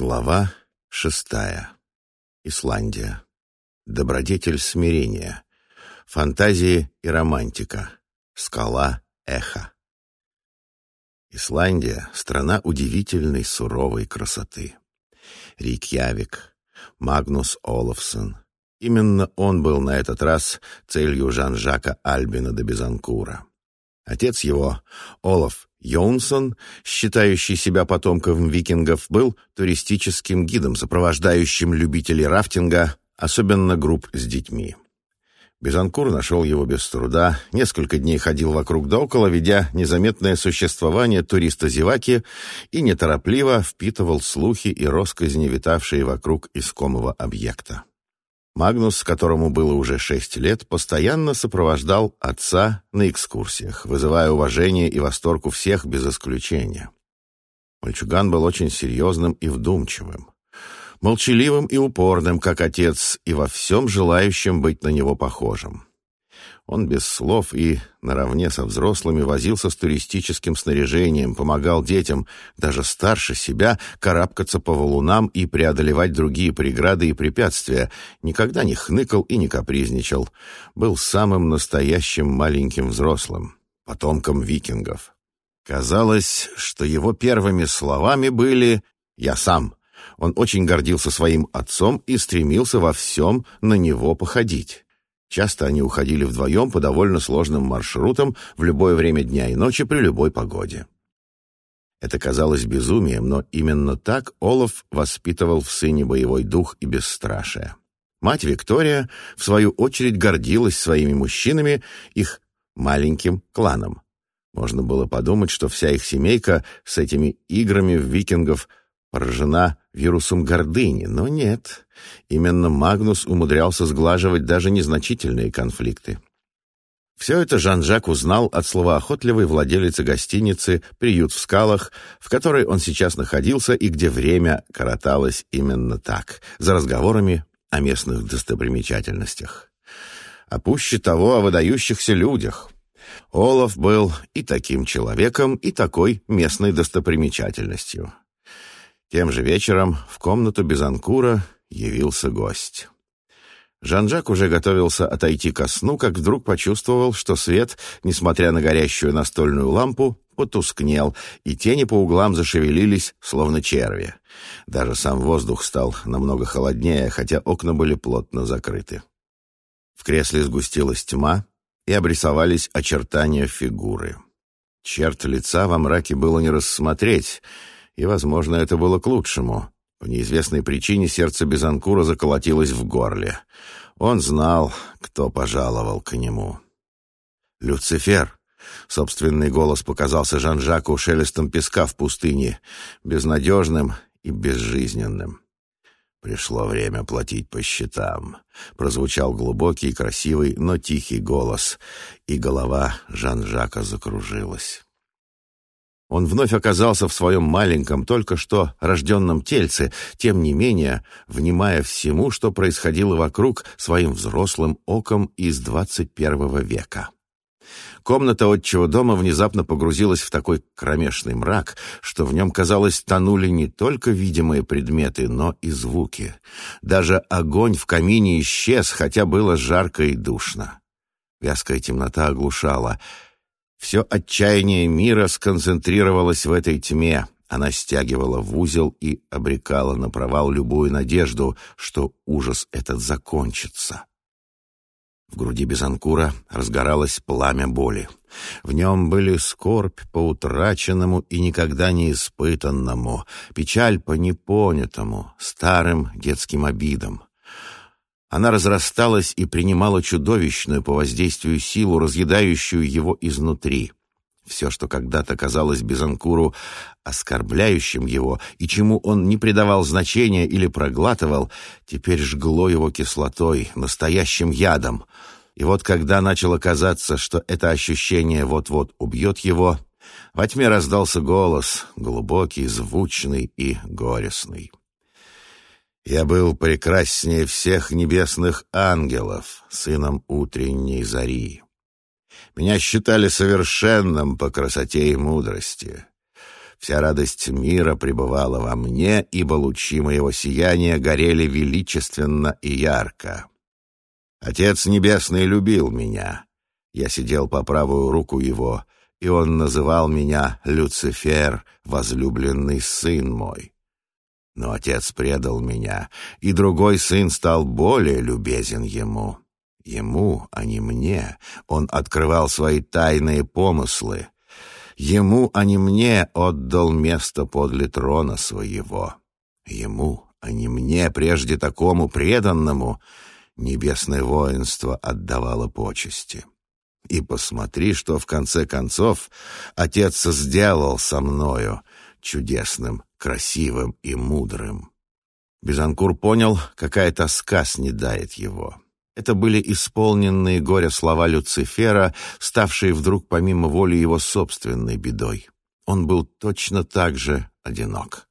Глава шестая. Исландия. Добродетель смирения. Фантазии и романтика. Скала эхо. Исландия — страна удивительной суровой красоты. Рикьявик, Магнус Олафсон. Именно он был на этот раз целью Жан-Жака Альбина де Безанкура. Отец его, Олаф Йонсон, считающий себя потомком викингов, был туристическим гидом, сопровождающим любителей рафтинга, особенно групп с детьми. Безанкур нашел его без труда, несколько дней ходил вокруг да около, ведя незаметное существование туриста-зеваки и неторопливо впитывал слухи и росказни, витавшие вокруг искомого объекта. Магнус, которому было уже шесть лет, постоянно сопровождал отца на экскурсиях, вызывая уважение и восторг у всех без исключения. Мальчуган был очень серьезным и вдумчивым, молчаливым и упорным, как отец, и во всем желающим быть на него похожим. Он без слов и наравне со взрослыми возился с туристическим снаряжением, помогал детям, даже старше себя, карабкаться по валунам и преодолевать другие преграды и препятствия, никогда не хныкал и не капризничал. Был самым настоящим маленьким взрослым, потомком викингов. Казалось, что его первыми словами были «я сам». Он очень гордился своим отцом и стремился во всем на него походить. Часто они уходили вдвоем по довольно сложным маршрутам в любое время дня и ночи при любой погоде. Это казалось безумием, но именно так Олаф воспитывал в сыне боевой дух и бесстрашие. Мать Виктория, в свою очередь, гордилась своими мужчинами, их маленьким кланом. Можно было подумать, что вся их семейка с этими играми в викингов поражена вирусом гордыни, но нет. Именно Магнус умудрялся сглаживать даже незначительные конфликты. Все это Жан-Жак узнал от словоохотливой владелицы гостиницы «Приют в скалах», в которой он сейчас находился и где время короталось именно так, за разговорами о местных достопримечательностях. А пуще того о выдающихся людях. Олаф был и таким человеком, и такой местной достопримечательностью. Тем же вечером в комнату Безанкура явился гость. Жан-Жак уже готовился отойти ко сну, как вдруг почувствовал, что свет, несмотря на горящую настольную лампу, потускнел, и тени по углам зашевелились, словно черви. Даже сам воздух стал намного холоднее, хотя окна были плотно закрыты. В кресле сгустилась тьма, и обрисовались очертания фигуры. Черт лица во мраке было не рассмотреть — и, возможно, это было к лучшему. По неизвестной причине сердце Безанкура заколотилось в горле. Он знал, кто пожаловал к нему. «Люцифер!» Собственный голос показался Жан-Жаку шелестом песка в пустыне, безнадежным и безжизненным. «Пришло время платить по счетам», — прозвучал глубокий, красивый, но тихий голос, и голова Жан-Жака закружилась. Он вновь оказался в своем маленьком, только что рожденном тельце, тем не менее, внимая всему, что происходило вокруг своим взрослым оком из двадцать первого века. Комната отчего дома внезапно погрузилась в такой кромешный мрак, что в нем, казалось, тонули не только видимые предметы, но и звуки. Даже огонь в камине исчез, хотя было жарко и душно. Вязкая темнота оглушала — все отчаяние мира сконцентрировалось в этой тьме. Она стягивала в узел и обрекала на провал любую надежду, что ужас этот закончится. В груди Безанкура разгоралось пламя боли. В нем были скорбь по утраченному и никогда не испытанному, печаль по непонятому, старым детским обидам. Она разрасталась и принимала чудовищную по воздействию силу, разъедающую его изнутри. Все, что когда-то казалось Безанкуру оскорбляющим его и чему он не придавал значения или проглатывал, теперь жгло его кислотой, настоящим ядом. И вот когда начало казаться, что это ощущение вот-вот убьет его, во тьме раздался голос, глубокий, звучный и горестный. Я был прекраснее всех небесных ангелов, сыном утренней зари. Меня считали совершенным по красоте и мудрости. Вся радость мира пребывала во мне, ибо лучи моего сияния горели величественно и ярко. Отец Небесный любил меня. Я сидел по правую руку его, и он называл меня Люцифер, возлюбленный сын мой. Но отец предал меня, и другой сын стал более любезен ему. Ему, а не мне, он открывал свои тайные помыслы. Ему, а не мне, отдал место подле трона своего. Ему, а не мне, прежде такому преданному, небесное воинство отдавало почести. И посмотри, что в конце концов отец сделал со мною, чудесным, красивым и мудрым. Безанкур понял, какая тоска снедает его. Это были исполненные горя слова Люцифера, ставшие вдруг помимо воли его собственной бедой. Он был точно так же одинок.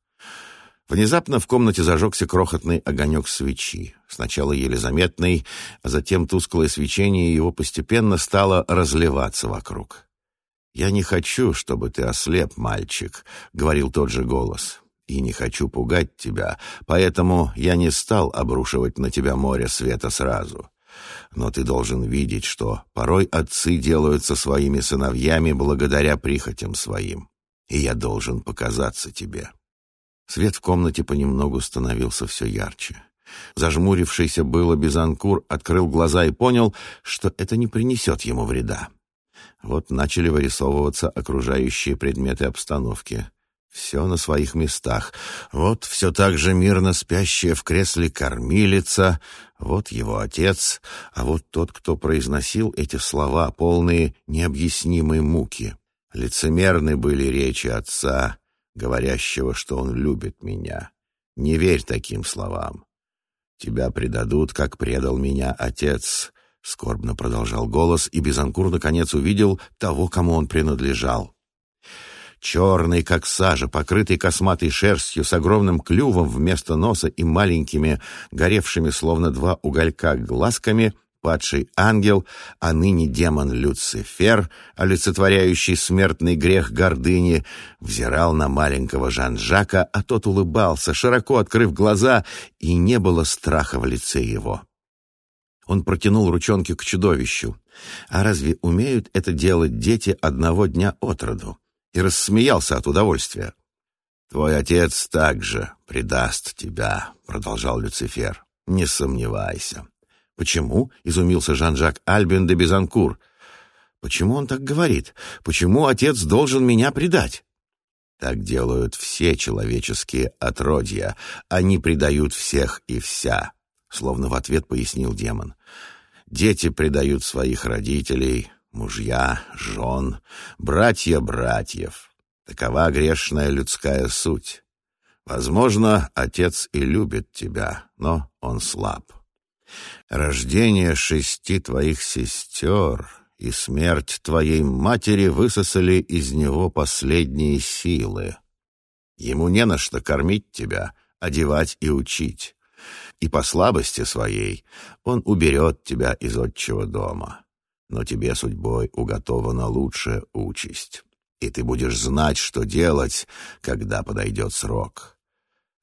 Внезапно в комнате зажегся крохотный огонек свечи. Сначала еле заметный, а затем тусклое свечение его постепенно стало разливаться вокруг. «Я не хочу, чтобы ты ослеп, мальчик», — говорил тот же голос. «И не хочу пугать тебя, поэтому я не стал обрушивать на тебя море света сразу. Но ты должен видеть, что порой отцы делаются своими сыновьями благодаря прихотям своим. И я должен показаться тебе». Свет в комнате понемногу становился все ярче. Зажмурившийся было Безанкур открыл глаза и понял, что это не принесет ему вреда. Вот начали вырисовываться окружающие предметы обстановки. Все на своих местах. Вот все так же мирно спящая в кресле кормилица, вот его отец, а вот тот, кто произносил эти слова, полные необъяснимой муки. Лицемерны были речи отца, говорящего, что он любит меня. Не верь таким словам. Тебя предадут, как предал меня отец. Скорбно продолжал голос, и Безанкур наконец увидел того, кому он принадлежал. Черный, как сажа, покрытый косматой шерстью, с огромным клювом вместо носа и маленькими, горевшими словно два уголька глазками — падший ангел, а ныне демон Люцифер, олицетворяющий смертный грех гордыни, взирал на маленького Жан-Жака, а тот улыбался, широко открыв глаза, и не было страха в лице его. Он протянул ручонки к чудовищу. А разве умеют это делать дети одного дня от роду? И рассмеялся от удовольствия. «Твой отец также предаст тебя», — продолжал Люцифер. «Не сомневайся. «Почему?» — изумился Жан-Жак Альбин де Безанкур. «Почему он так говорит? Почему отец должен меня предать?» Так делают все человеческие отродья. Они предают всех и вся, словно в ответ пояснил демон. Дети предают своих родителей, мужья, жен, братья братьев. Такова грешная людская суть. Возможно, отец и любит тебя, но он слаб. Рождение шести твоих сестер и смерть твоей матери высосали из него последние силы. Ему не на что кормить тебя, одевать и учить. И по слабости своей он уберет тебя из отчего дома. Но тебе судьбой уготована лучшая участь, и ты будешь знать, что делать, когда подойдет срок.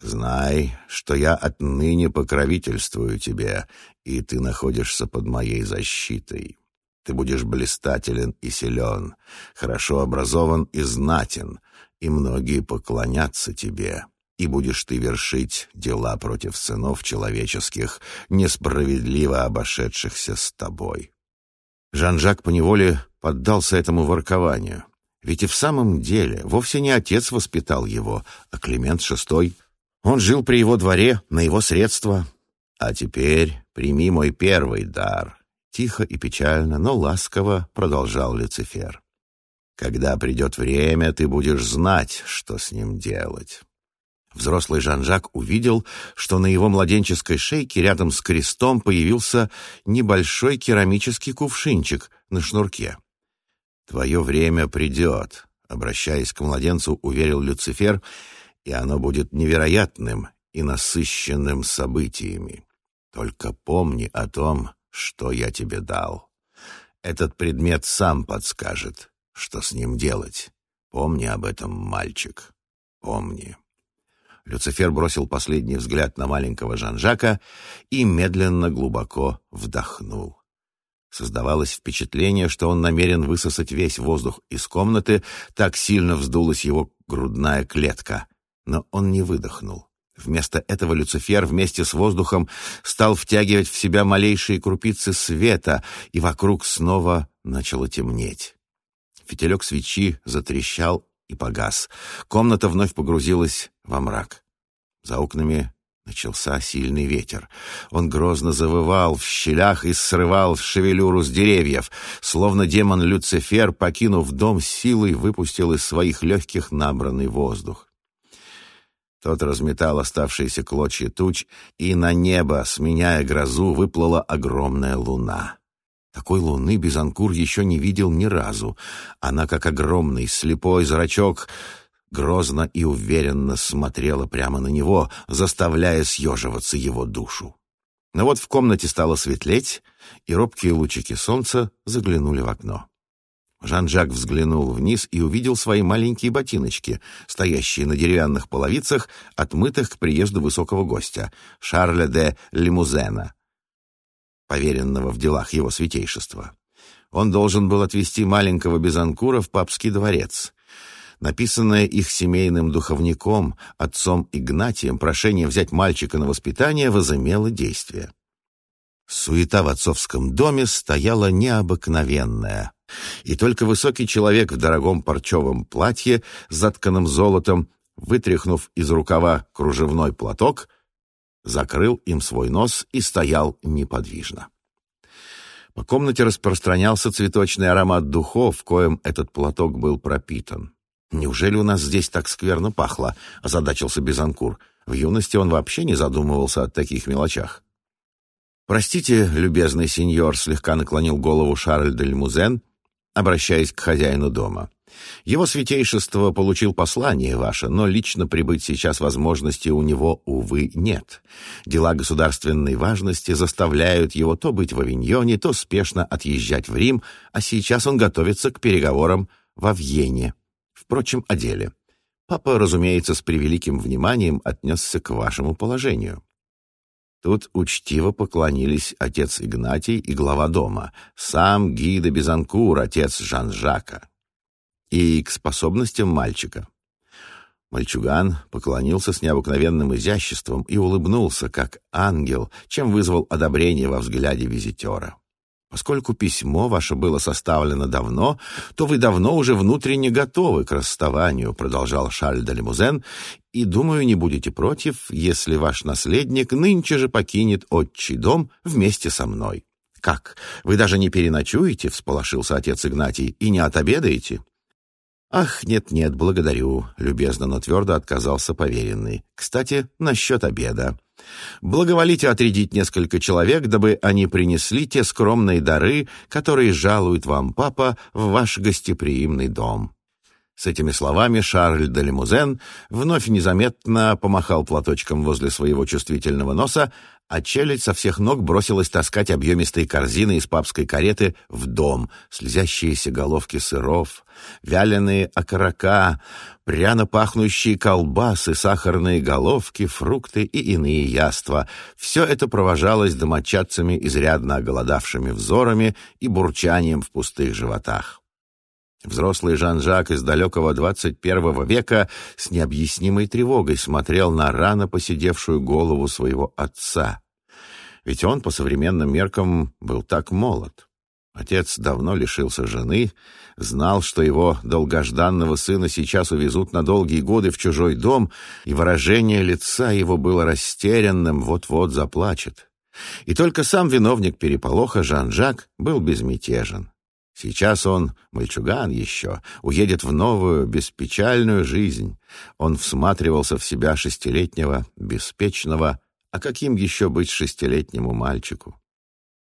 Знай, что я отныне покровительствую тебе, и ты находишься под моей защитой. Ты будешь блистателен и силен, хорошо образован и знатен, и многие поклонятся тебе, и будешь ты вершить дела против сынов человеческих, несправедливо обошедшихся с тобой». Жан-Жак поневоле поддался этому воркованию. Ведь и в самом деле вовсе не отец воспитал его, а Климент VI он жил при его дворе, на его средства. А теперь прими мой первый дар. Тихо и печально, но ласково продолжал Люцифер. Когда придет время, ты будешь знать, что с ним делать. Взрослый Жан-Жак увидел, что на его младенческой шейке рядом с крестом появился небольшой керамический кувшинчик на шнурке. «Твое время придет», — обращаясь к младенцу, уверил Люцифер — и оно будет невероятным и насыщенным событиями. Только помни о том, что я тебе дал. Этот предмет сам подскажет, что с ним делать. Помни об этом, мальчик. помни». Люцифер бросил последний взгляд на маленького Жан-Жака и медленно глубоко вдохнул. Создавалось впечатление, что он намерен высосать весь воздух из комнаты, так сильно вздулась его грудная клетка. Но он не выдохнул. Вместо этого Люцифер вместе с воздухом стал втягивать в себя малейшие крупицы света, и вокруг снова начало темнеть. Фитилек свечи затрещал и погас. Комната вновь погрузилась во мрак. За окнами Начался сильный ветер. Он грозно завывал в щелях и срывал шевелюру с деревьев. Словно демон Люцифер, покинув дом, силой выпустил из своих легких набранный воздух. Тот разметал оставшиеся клочья туч, и на небо, сменяя грозу, выплыла огромная луна. Такой луны Бизанкур еще не видел ни разу. Она, как огромный слепой зрачок, грозно и уверенно смотрела прямо на него, заставляя съеживаться его душу. Но вот в комнате стало светлеть, и робкие лучики солнца заглянули в окно. Жан-Жак взглянул вниз и увидел свои маленькие ботиночки, стоящие на деревянных половицах, отмытых к приезду высокого гостя, Шарля де Лимузена, поверенного в делах его святейшества. Он должен был отвезти маленького Безанкура в папский дворец. Написанное их семейным духовником, отцом Игнатием, прошение взять мальчика на воспитание возымело действие. Суета в отцовском доме стояла необыкновенная, и только высокий человек в дорогом парчевом платье, затканном золотом, вытряхнув из рукава кружевной платок, закрыл им свой нос и стоял неподвижно. По комнате распространялся цветочный аромат духов, коим этот платок был пропитан. «Неужели у нас здесь так скверно пахло?» — озадачился Безанкур. В юности он вообще не задумывался о таких мелочах. «Простите, любезный сеньор», — слегка наклонил голову Шарль де Лимузен, обращаясь к хозяину дома. «Его святейшество получил послание ваше, но лично прибыть сейчас возможности у него, увы, нет. Дела государственной важности заставляют его то быть в Авиньоне, то спешно отъезжать в Рим, а сейчас он готовится к переговорам во Вьене». Впрочем, о деле. Папа, разумеется, с превеликим вниманием отнесся к вашему положению. Тут учтиво поклонились отец Игнатий и глава дома, сам Гида Безанкур, отец Жан-Жака, и к способностям мальчика. Мальчуган поклонился с необыкновенным изяществом и улыбнулся, как ангел, чем вызвал одобрение во взгляде визитера. Поскольку письмо ваше было составлено давно, то вы давно уже внутренне готовы к расставанию, продолжал Шарль де Лимузен, и, думаю, не будете против, если ваш наследник нынче же покинет отчий дом вместе со мной. Как? Вы даже не переночуете, всполошился отец Игнатий, и не отобедаете? «Ах, нет-нет, благодарю», — любезно, но твердо отказался поверенный. «Кстати, насчет обеда. Благоволите отрядить несколько человек, дабы они принесли те скромные дары, которые жалует вам папа в ваш гостеприимный дом». С этими словами Шарль де Лимузен вновь незаметно помахал платочком возле своего чувствительного носа, а челядь со всех ног бросилась таскать объемистые корзины из папской кареты в дом, слезящиеся головки сыров, вяленые окорока, пряно пахнущие колбасы, сахарные головки, фрукты и иные яства. Все это провожалось домочадцами, изрядно оголодавшими взорами и бурчанием в пустых животах. Взрослый Жан-Жак из далекого двадцать первого века с необъяснимой тревогой смотрел на рано посидевшую голову своего отца. Ведь он, по современным меркам, был так молод. Отец давно лишился жены, знал, что его долгожданного сына сейчас увезут на долгие годы в чужой дом, и выражение лица его было растерянным, вот-вот заплачет. И только сам виновник переполоха Жан-Жак был безмятежен. Сейчас он, мальчуган еще, уедет в новую, беспечальную жизнь. Он всматривался в себя шестилетнего, беспечного, а каким еще быть шестилетнему мальчику?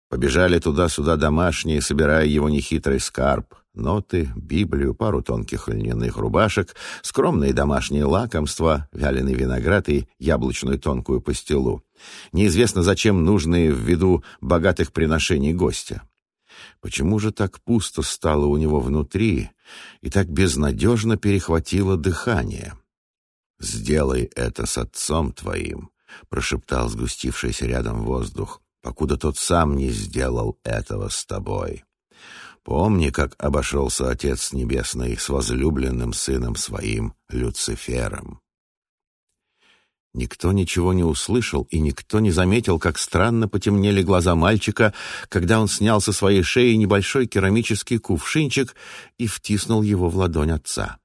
Побежали туда-сюда домашние, собирая его нехитрый скарб. Ноты, Библию, пару тонких льняных рубашек, скромные домашние лакомства, вяленый виноград и яблочную тонкую пастилу. Неизвестно зачем нужные ввиду богатых приношений гостя. Почему же так пусто стало у него внутри и так безнадежно перехватило дыхание? «Сделай это с отцом твоим», — прошептал сгустившийся рядом воздух, покуда тот сам не сделал этого с тобой. Помни, как обошелся Отец Небесный с возлюбленным сыном своим Люцифером. Никто ничего не услышал, и никто не заметил, как странно потемнели глаза мальчика, когда он снял со своей шеи небольшой керамический кувшинчик и втиснул его в ладонь отца.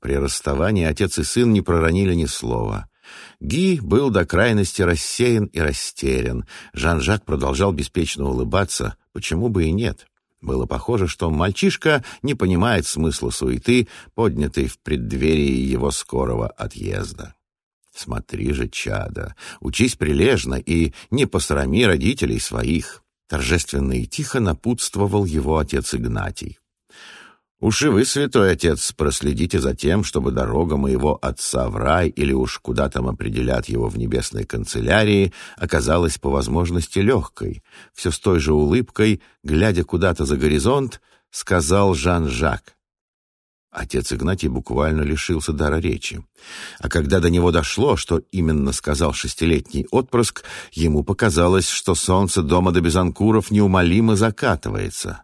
При расставании отец и сын не проронили ни слова. Ги был до крайности рассеян и растерян. Жан-Жак продолжал беспечно улыбаться, почему бы и нет. Было похоже, что мальчишка не понимает смысла суеты, поднятой в преддверии его скорого отъезда. Смотри же, чада, учись прилежно и не посрами родителей своих. Торжественно и тихо напутствовал его отец Игнатий. Уж и вы, святой отец, проследите за тем, чтобы дорога моего отца в рай или уж куда там определят его в небесной канцелярии оказалась по возможности легкой. Все с той же улыбкой, глядя куда-то за горизонт, сказал Жан-Жак. Отец Игнатий буквально лишился дара речи. А когда до него дошло, что именно сказал шестилетний отпрыск, ему показалось, что солнце дома до Безанкуров неумолимо закатывается.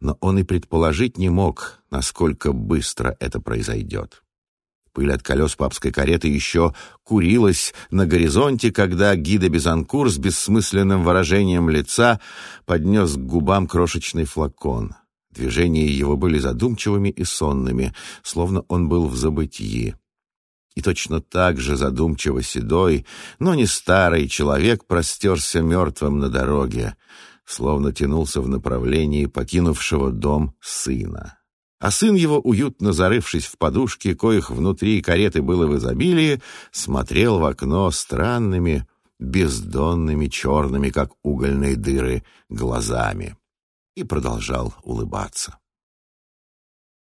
Но он и предположить не мог, насколько быстро это произойдет. Пыль от колес папской кареты еще курилась на горизонте, когда гида Безанкур с бессмысленным выражением лица поднес к губам крошечный флакон — Движения его были задумчивыми и сонными, словно он был в забытии. И точно так же задумчиво седой, но не старый человек простерся мертвым на дороге, словно тянулся в направлении покинувшего дом сына. А сын его, уютно зарывшись в подушки, коих внутри кареты было в изобилии, смотрел в окно странными, бездонными, черными, как угольные дыры, глазами и продолжал улыбаться.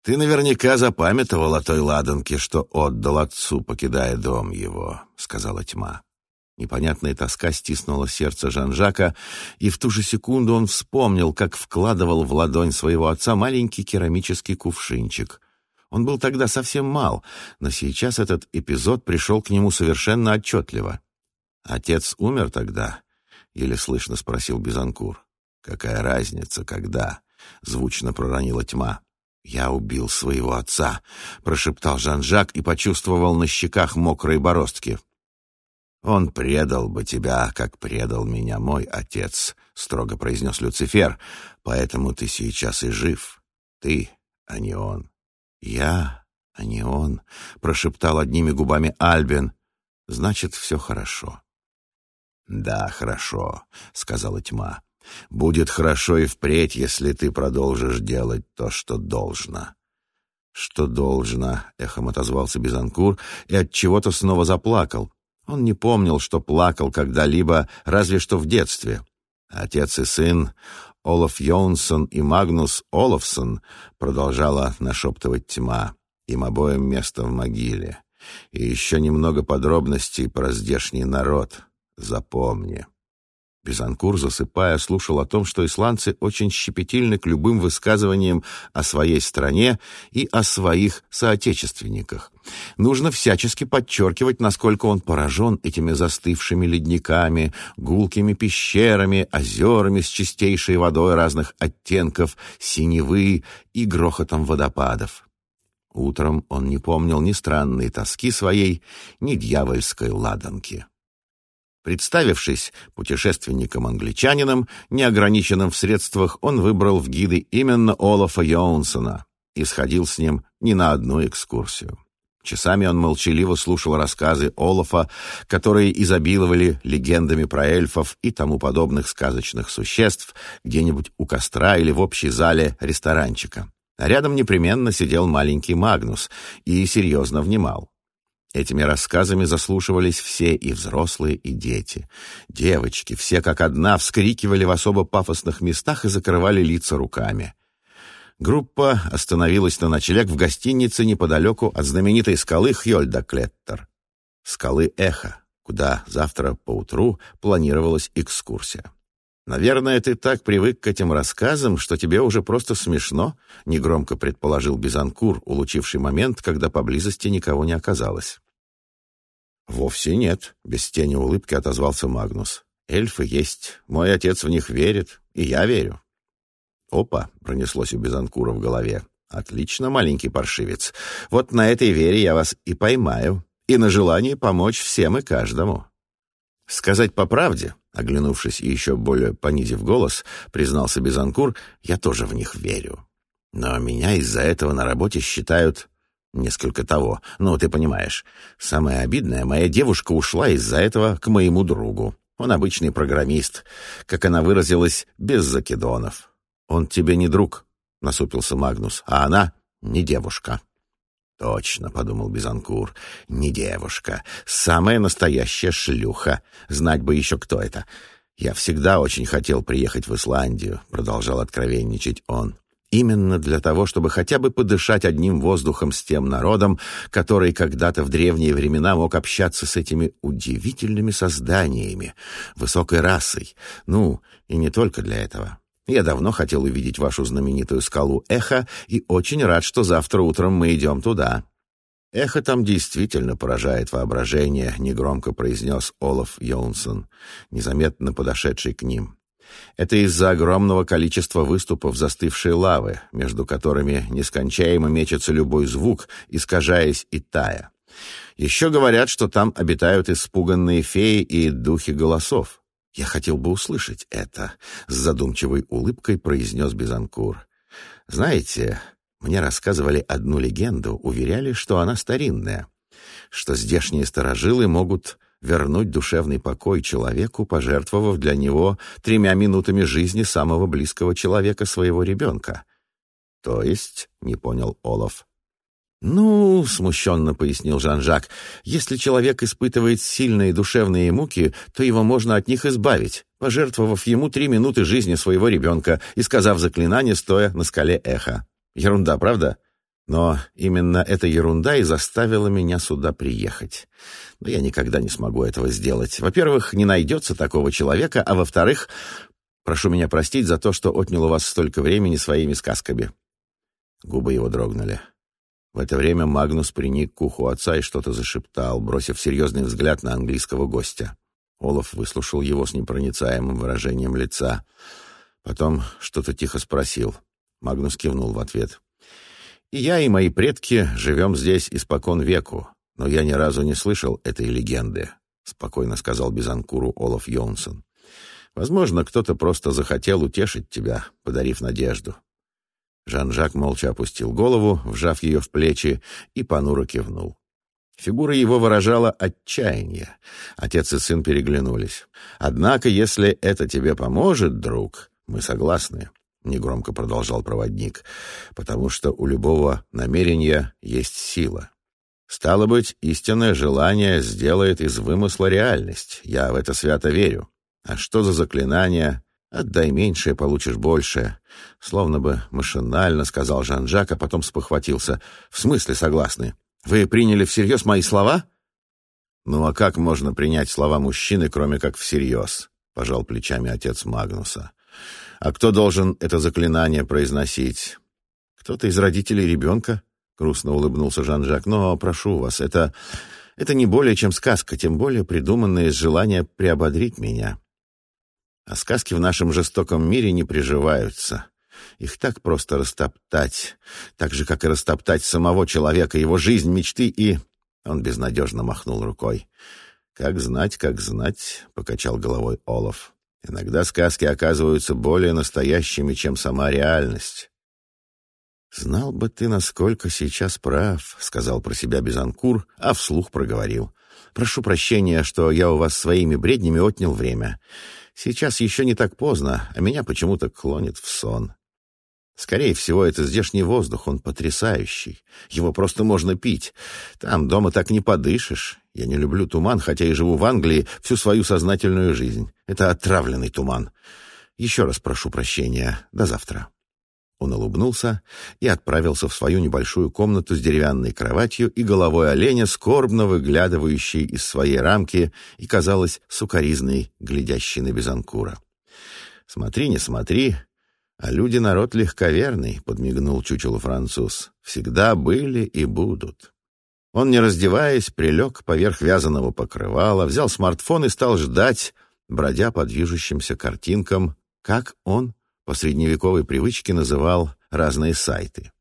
«Ты наверняка запамятовал о той ладанке, что отдал отцу, покидая дом его», — сказала тьма. Непонятная тоска стиснула сердце Жан-Жака, и в ту же секунду он вспомнил, как вкладывал в ладонь своего отца маленький керамический кувшинчик. Он был тогда совсем мал, но сейчас этот эпизод пришел к нему совершенно отчетливо. «Отец умер тогда?» — еле слышно спросил Бизанкур. «Какая разница, когда?» — звучно проронила тьма. «Я убил своего отца», — прошептал Жан-Жак и почувствовал на щеках мокрые бороздки. «Он предал бы тебя, как предал меня мой отец», — строго произнес Люцифер. «Поэтому ты сейчас и жив. Ты, а не он». «Я, а не он», — прошептал одними губами Альбин. «Значит, все хорошо». «Да, хорошо», — сказала тьма. Будет хорошо и впредь, если ты продолжишь делать то, что должно. Что должно, эхом отозвался Бизанкур и от чего-то снова заплакал. Он не помнил, что плакал когда-либо, разве что в детстве. Отец и сын, Олаф Йонсон и Магнус Олафсон, продолжала нашептывать тьма. Им обоим место в могиле. И еще немного подробностей про здешний народ. Запомни. Бизанкур, засыпая, слушал о том, что исландцы очень щепетильны к любым высказываниям о своей стране и о своих соотечественниках. Нужно всячески подчеркивать, насколько он поражен этими застывшими ледниками, гулкими пещерами, озерами с чистейшей водой разных оттенков, синевы и грохотом водопадов. Утром он не помнил ни странной тоски своей, ни дьявольской ладанки. Представившись путешественником-англичанином, неограниченным в средствах, он выбрал в гиды именно Олафа Йоунсона и сходил с ним не на одну экскурсию. Часами он молчаливо слушал рассказы Олафа, которые изобиловали легендами про эльфов и тому подобных сказочных существ где-нибудь у костра или в общей зале ресторанчика. Рядом непременно сидел маленький Магнус и серьезно внимал. Этими рассказами заслушивались все, и взрослые, и дети. Девочки, все как одна, вскрикивали в особо пафосных местах и закрывали лица руками. Группа остановилась на ночлег в гостинице неподалеку от знаменитой скалы Хьольда-Клеттер. Скалы Эхо, куда завтра поутру планировалась экскурсия. «Наверное, ты так привык к этим рассказам, что тебе уже просто смешно», — негромко предположил Бизанкур, улучивший момент, когда поблизости никого не оказалось. «Вовсе нет», — без тени улыбки отозвался Магнус. «Эльфы есть, мой отец в них верит, и я верю». «Опа!» — пронеслось у Безанкура в голове. «Отлично, маленький паршивец. Вот на этой вере я вас и поймаю, и на желании помочь всем и каждому». «Сказать по правде», — оглянувшись и еще более понизив голос, признался Безанкур, «я тоже в них верю. Но меня из-за этого на работе считают несколько того. Ну, ты понимаешь. Самое обидное, моя девушка ушла из-за этого к моему другу. Он обычный программист, как она выразилась, без закидонов. Он тебе не друг, насупился Магнус, а она не девушка. Точно, подумал Бизанкур, не девушка, самая настоящая шлюха. Знать бы еще, кто это. Я всегда очень хотел приехать в Исландию, продолжал откровенничать он. Именно для того, чтобы хотя бы подышать одним воздухом с тем народом, который когда-то в древние времена мог общаться с этими удивительными созданиями, высокой расой. Ну, и не только для этого. Я давно хотел увидеть вашу знаменитую скалу Эхо и очень рад, что завтра утром мы идем туда. Эхо там действительно поражает воображение, негромко произнес Олаф Йонсон, незаметно подошедший к ним. Это из-за огромного количества выступов застывшей лавы, между которыми нескончаемо мечется любой звук, искажаясь и тая. Еще говорят, что там обитают испуганные феи и духи голосов. Я хотел бы услышать это, — с задумчивой улыбкой произнес Безанкур. Знаете, мне рассказывали одну легенду, уверяли, что она старинная, что здешние сторожилы могут вернуть душевный покой человеку, пожертвовав для него тремя минутами жизни самого близкого человека своего ребенка. То есть, не понял Олаф. «Ну, — смущенно пояснил Жан-Жак, — если человек испытывает сильные душевные муки, то его можно от них избавить, пожертвовав ему три минуты жизни своего ребенка и сказав заклинание, стоя на скале эхо. Ерунда, правда? Но именно эта ерунда и заставила меня сюда приехать. Но я никогда не смогу этого сделать. Во-первых, не найдется такого человека, а во-вторых, прошу меня простить за то, что отнял у вас столько времени своими сказками». Губы его дрогнули. В это время Магнус приник к уху отца и что-то зашептал, бросив серьезный взгляд на английского гостя. Олаф выслушал его с непроницаемым выражением лица. Потом что-то тихо спросил. Магнус кивнул в ответ. И я, и мои предки живем здесь испокон веку, но я ни разу не слышал этой легенды», — спокойно сказал Бизанкуру Олаф Йонсон. «Возможно, кто-то просто захотел утешить тебя, подарив надежду». Жан-Жак молча опустил голову, вжав ее в плечи, и понуро кивнул. Фигура его выражала отчаяние. Отец и сын переглянулись. «Однако, если это тебе поможет, друг, мы согласны негромко продолжал проводник, потому что у любого намерения есть сила. Стало быть, истинное желание сделает из вымысла реальность. Я в это свято верю. А что за заклинание? Отдай меньшее, получишь большее. Словно бы машинально сказал Жан-Жак, а потом спохватился. В смысле согласны? Вы приняли всерьез мои слова? Ну а как можно принять слова мужчины, кроме как всерьез? Пожал плечами отец Магнуса. А кто должен это заклинание произносить? Кто-то из родителей ребенка? Грустно улыбнулся Жан-Жак. Но, прошу вас, это... Это не более чем сказка, тем более придуманная из желания приободрить меня. А сказки в нашем жестоком мире не приживаются. Их так просто растоптать, так же, как и растоптать самого человека, его жизнь, мечты и... Он безнадежно махнул рукой. «Как знать, как знать», — покачал головой Олаф. Иногда сказки оказываются более настоящими, чем сама реальность. «Знал бы ты, насколько сейчас прав», — сказал про себя Безанкур, а вслух проговорил. «Прошу прощения, что я у вас своими бреднями отнял время. Сейчас еще не так поздно, а меня почему-то клонит в сон. Скорее всего, это здешний воздух, он потрясающий. Его просто можно пить. Там дома так не подышишь. Я не люблю туман, хотя и живу в Англии всю свою сознательную жизнь. Это отравленный туман. Еще раз прошу прощения. До завтра». Он улыбнулся и отправился в свою небольшую комнату с деревянной кроватью и головой оленя, скорбно выглядывающей из своей рамки и, казалось, сукоризной, глядящей на Безанкура. «Смотри, не смотри, а люди народ легковерный», — подмигнул чучело француз. «Всегда были и будут». Он, не раздеваясь, прилег поверх вязаного покрывала, взял смартфон и стал ждать, бродя по движущимся картинкам, как он по средневековой привычке называл разные сайты.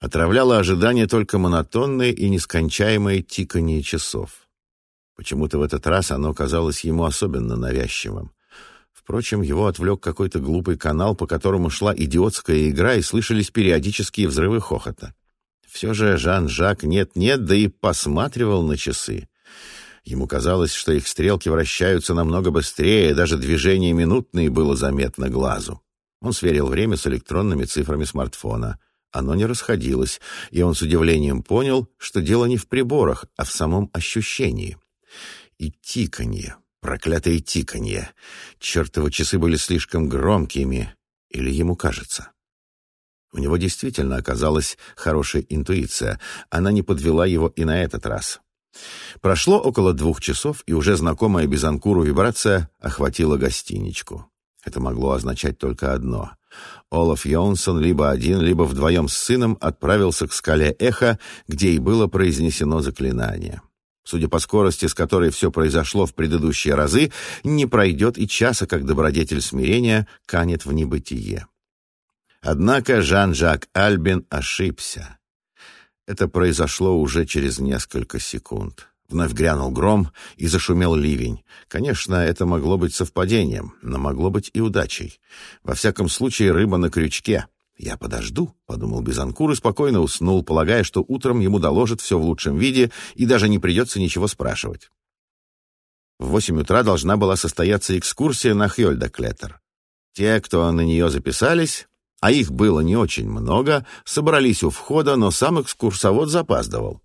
Отравляло ожидание только монотонное и нескончаемое тиканье часов. Почему-то в этот раз оно казалось ему особенно навязчивым. Впрочем, его отвлек какой-то глупый канал, по которому шла идиотская игра, и слышались периодические взрывы хохота. Все же Жан-Жак нет-нет, да и посматривал на часы. Ему казалось, что их стрелки вращаются намного быстрее, даже движение минутные было заметно глазу. Он сверил время с электронными цифрами смартфона. Оно не расходилось, и он с удивлением понял, что дело не в приборах, а в самом ощущении. И тиканье, проклятое тиканье. Чертовы часы были слишком громкими, или ему кажется. У него действительно оказалась хорошая интуиция. Она не подвела его и на этот раз. Прошло около двух часов, и уже знакомая Бизанкуру вибрация охватила гостиничку. Это могло означать только одно. Олаф Йонсон либо один, либо вдвоем с сыном отправился к скале Эхо, где и было произнесено заклинание. Судя по скорости, с которой все произошло в предыдущие разы, не пройдет и часа, как добродетель смирения канет в небытие. Однако Жан-Жак Альбин ошибся. Это произошло уже через несколько секунд. Вновь грянул гром и зашумел ливень. Конечно, это могло быть совпадением, но могло быть и удачей. Во всяком случае, рыба на крючке. «Я подожду», — подумал Бизанкур и спокойно уснул, полагая, что утром ему доложат все в лучшем виде и даже не придется ничего спрашивать. В восемь утра должна была состояться экскурсия на Хьольда-Клеттер. Те, кто на нее записались, а их было не очень много, собрались у входа, но сам экскурсовод запаздывал.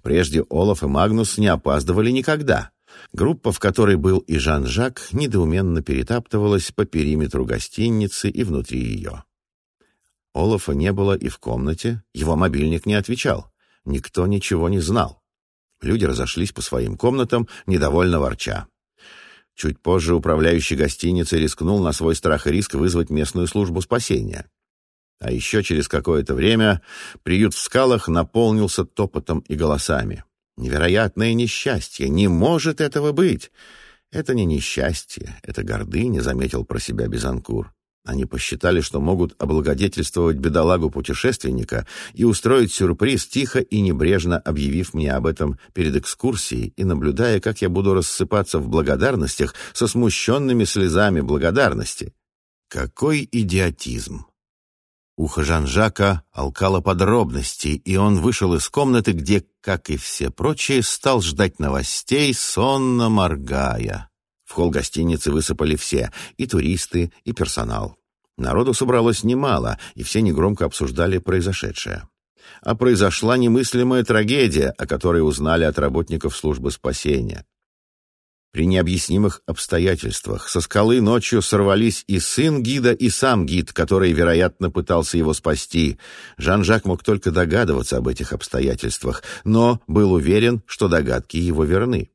Прежде Олаф и Магнус не опаздывали никогда. Группа, в которой был и Жан-Жак, недоуменно перетаптывалась по периметру гостиницы и внутри ее. Олафа не было и в комнате, его мобильник не отвечал. Никто ничего не знал. Люди разошлись по своим комнатам, недовольно ворча. Чуть позже управляющий гостиницей рискнул на свой страх и риск вызвать местную службу спасения. А еще через какое-то время приют в скалах наполнился топотом и голосами. Невероятное несчастье! Не может этого быть! Это не несчастье, это гордыня, заметил про себя Безанкур. Они посчитали, что могут облагодетельствовать бедолагу-путешественника и устроить сюрприз, тихо и небрежно объявив мне об этом перед экскурсией и наблюдая, как я буду рассыпаться в благодарностях со смущенными слезами благодарности. Какой идиотизм! Ухо Жан-Жака алкало подробностей, и он вышел из комнаты, где, как и все прочие, стал ждать новостей, сонно моргая. В холл гостиницы высыпали все, и туристы, и персонал. Народу собралось немало, и все негромко обсуждали произошедшее. А произошла немыслимая трагедия, о которой узнали от работников службы спасения. При необъяснимых обстоятельствах со скалы ночью сорвались и сын гида, и сам гид, который, вероятно, пытался его спасти. Жан-Жак мог только догадываться об этих обстоятельствах, но был уверен, что догадки его верны.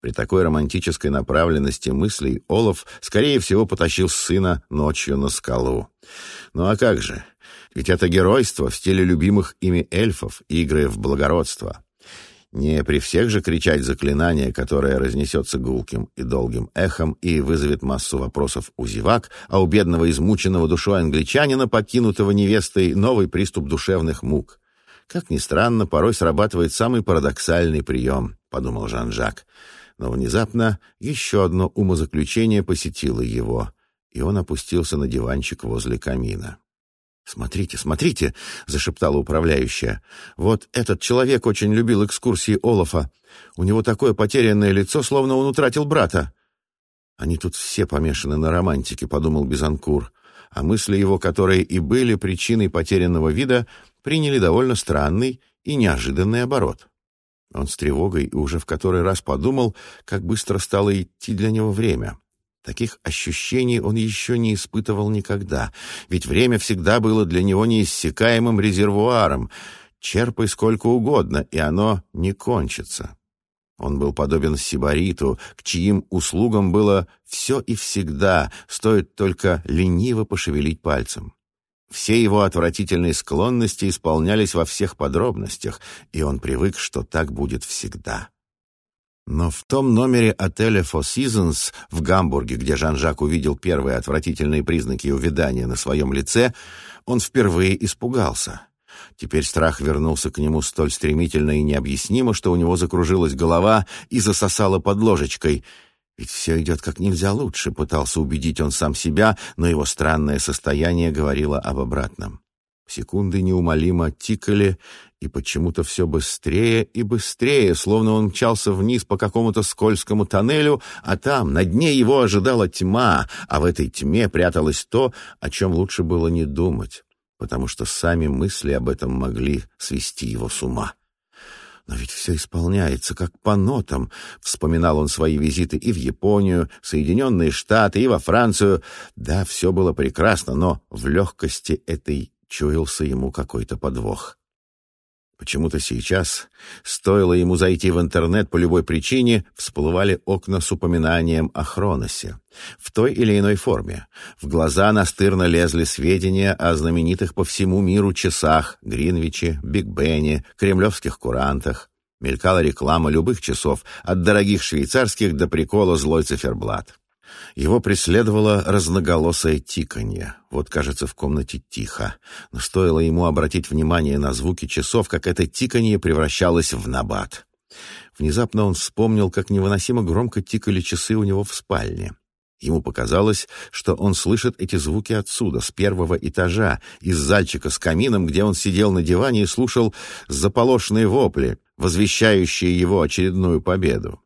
При такой романтической направленности мыслей Олаф, скорее всего, потащил сына ночью на скалу. Ну а как же? Ведь это геройство в стиле любимых ими эльфов, игры в благородство. Не при всех же кричать заклинание, которое разнесется гулким и долгим эхом и вызовет массу вопросов у зевак, а у бедного измученного душой англичанина, покинутого невестой, новый приступ душевных мук. Как ни странно, порой срабатывает самый парадоксальный прием, подумал Жан-Жак. Но внезапно еще одно умозаключение посетило его, и он опустился на диванчик возле камина. «Смотрите, смотрите!» — зашептала управляющая. «Вот этот человек очень любил экскурсии Олафа. У него такое потерянное лицо, словно он утратил брата». «Они тут все помешаны на романтике», — подумал Бизанкур. А мысли его, которые и были причиной потерянного вида, приняли довольно странный и неожиданный оборот. Он с тревогой уже в который раз подумал, как быстро стало идти для него время. Таких ощущений он еще не испытывал никогда, ведь время всегда было для него неиссякаемым резервуаром. Черпай сколько угодно, и оно не кончится. Он был подобен сибариту, к чьим услугам было все и всегда, стоит только лениво пошевелить пальцем. Все его отвратительные склонности исполнялись во всех подробностях, и он привык, что так будет всегда. Но в том номере отеля Four Seasons в Гамбурге, где Жан-Жак увидел первые отвратительные признаки увядания на своем лице, он впервые испугался. Теперь страх вернулся к нему столь стремительно и необъяснимо, что у него закружилась голова и засосала под ложечкой. Ведь все идет как нельзя лучше, пытался убедить он сам себя, но его странное состояние говорило об обратном. Секунды неумолимо тикали, и почему-то все быстрее и быстрее, словно он мчался вниз по какому-то скользкому тоннелю, а там, на дне его ожидала тьма, а в этой тьме пряталось то, о чем лучше было не думать, потому что сами мысли об этом могли свести его с ума. Но ведь все исполняется как по нотам. Вспоминал он свои визиты и в Японию, Соединенные Штаты, и во Францию. Да, все было прекрасно, но в легкости этой чуялся ему какой-то подвох. Почему-то сейчас, стоило ему зайти в интернет по любой причине, всплывали окна с упоминанием о Хроносе. В той или иной форме. В глаза настырно лезли сведения о знаменитых по всему миру часах, Гринвиче, Биг Бене, кремлевских курантах. Мелькала реклама любых часов, от дорогих швейцарских до прикола злой циферблат. Его преследовало разноголосое тиканье. Вот, кажется, в комнате тихо. Но стоило ему обратить внимание на звуки часов, как это тиканье превращалось в набат. Внезапно он вспомнил, как невыносимо громко тикали часы у него в спальне. Ему показалось, что он слышит эти звуки отсюда, с первого этажа, из зальчика с камином, где он сидел на диване и слушал заполошные вопли, возвещающие его очередную победу.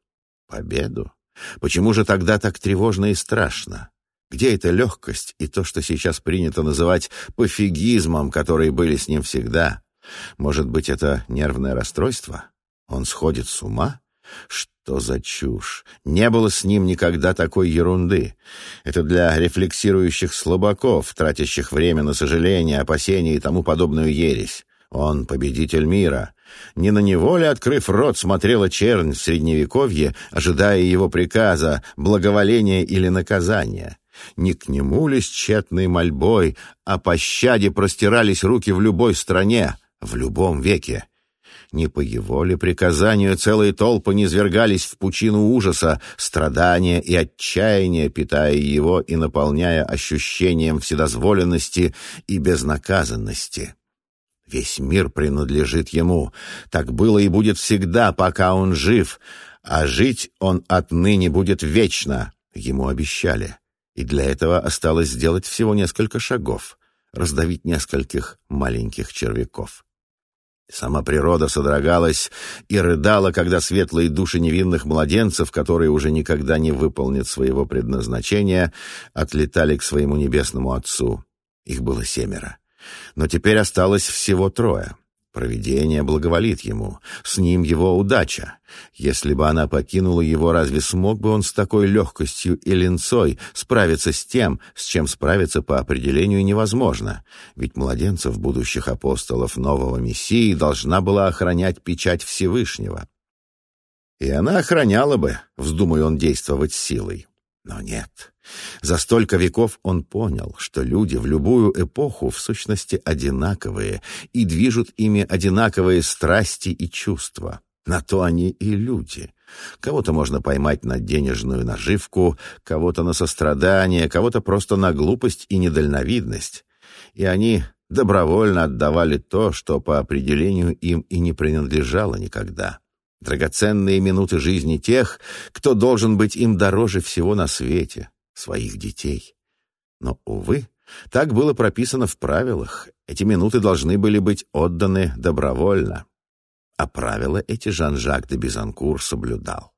Победу? Почему же тогда так тревожно и страшно? Где эта легкость и то, что сейчас принято называть пофигизмом, которые были с ним всегда? Может быть, это нервное расстройство? Он сходит с ума? Что за чушь? Не было с ним никогда такой ерунды. Это для рефлексирующих слабаков, тратящих время на сожаление, опасения и тому подобную ересь. Он победитель мира. Не на него ли, открыв рот, смотрела чернь в Средневековье, ожидая его приказа, благоволения или наказания? Не к нему ли с тщетной мольбой о пощаде простирались руки в любой стране, в любом веке? Не по его ли приказанию целые толпы низвергались в пучину ужаса, страдания и отчаяния, питая его и наполняя ощущением вседозволенности и безнаказанности? Весь мир принадлежит ему. Так было и будет всегда, пока он жив. А жить он отныне будет вечно, ему обещали. И для этого осталось сделать всего несколько шагов, раздавить нескольких маленьких червяков. Сама природа содрогалась и рыдала, когда светлые души невинных младенцев, которые уже никогда не выполнят своего предназначения, отлетали к своему небесному Отцу. Их было семеро. Но теперь осталось всего трое. Провидение благоволит ему, с ним его удача. Если бы она покинула его, разве смог бы он с такой легкостью и линцой справиться с тем, с чем справиться по определению невозможно? Ведь младенцев будущих апостолов нового Мессии должна была охранять печать Всевышнего. И она охраняла бы, вздумая он действовать силой. Но нет. За столько веков он понял, что люди в любую эпоху в сущности одинаковые и движут ими одинаковые страсти и чувства. На то они и люди. Кого-то можно поймать на денежную наживку, кого-то на сострадание, кого-то просто на глупость и недальновидность. И они добровольно отдавали то, что по определению им и не принадлежало никогда драгоценные минуты жизни тех, кто должен быть им дороже всего на свете, своих детей. Но, увы, так было прописано в правилах. Эти минуты должны были быть отданы добровольно. А правила эти Жан-Жак де Безанкур соблюдал.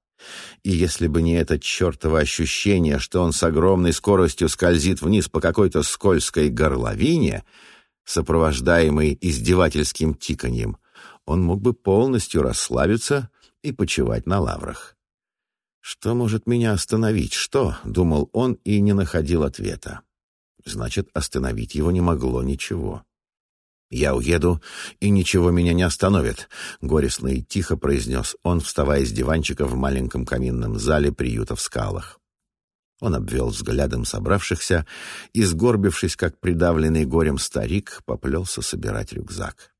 И если бы не это чертово ощущение, что он с огромной скоростью скользит вниз по какой-то скользкой горловине, сопровождаемой издевательским тиканьем, он мог бы полностью расслабиться и почивать на лаврах. «Что может меня остановить? Что?» — думал он и не находил ответа. Значит, остановить его не могло ничего. «Я уеду, и ничего меня не остановит», — горестно и тихо произнес он, вставая с диванчика в маленьком каминном зале приюта в скалах. Он обвел взглядом собравшихся и, сгорбившись, как придавленный горем старик, поплелся собирать рюкзак.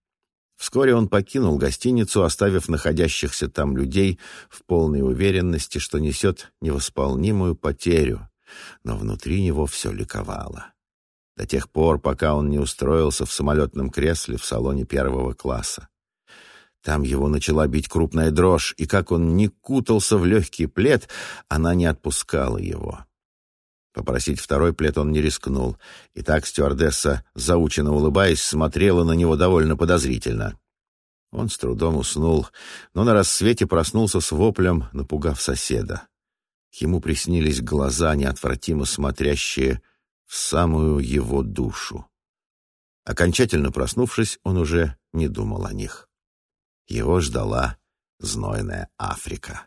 Вскоре он покинул гостиницу, оставив находящихся там людей в полной уверенности, что несет невосполнимую потерю, но внутри него все ликовало. До тех пор, пока он не устроился в самолетном кресле в салоне первого класса. Там его начала бить крупная дрожь, и как он не кутался в легкий плед, она не отпускала его. Попросить второй плед он не рискнул, и так стюардесса, заученно улыбаясь, смотрела на него довольно подозрительно. Он с трудом уснул, но на рассвете проснулся с воплем, напугав соседа. Ему приснились глаза, неотвратимо смотрящие в самую его душу. Окончательно проснувшись, он уже не думал о них. Его ждала знойная Африка.